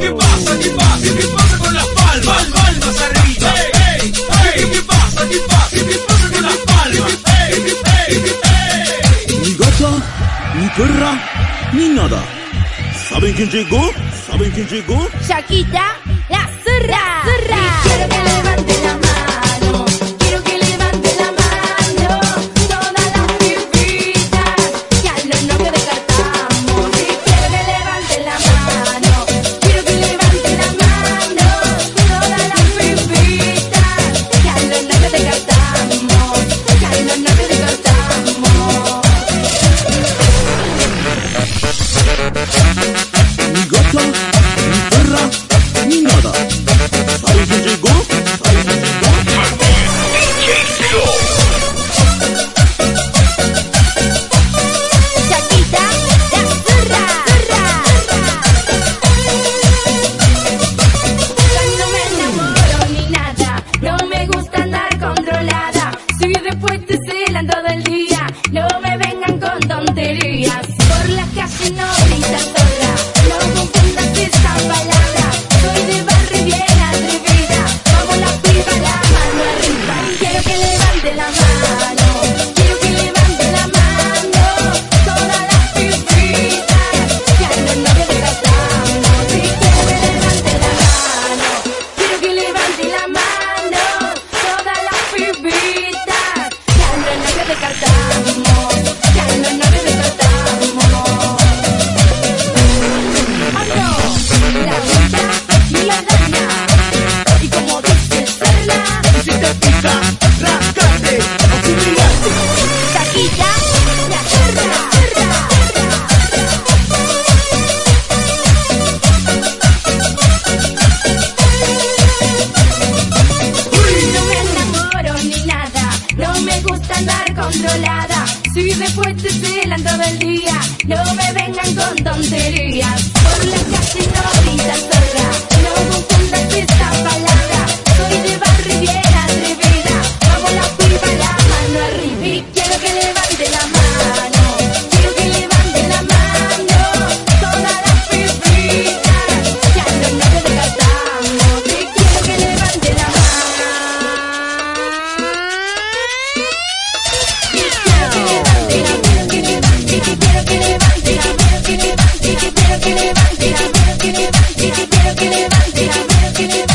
¿Qué, pasa? ¿Qué pasa? ¿Qué, qué pasa con las palmas? Palmas arriba. Hey, hey, ¿Qué, ¿Qué pasa? ¿Qué pasa? ¿Qué pasa con las palmas? Hey, hey, hey. Ni gata, ni perra, ni nada. ¿Saben quién llegó? ¿Saben quién llegó? Shakita, la zurra. La zurra. close. te pica la carne, así mirarte. Taquilla, la No me enamoro ni nada, no me gusta andar controlada. Si me fuerte celan todo el día, no me vengan con tonterías. Por la que levante,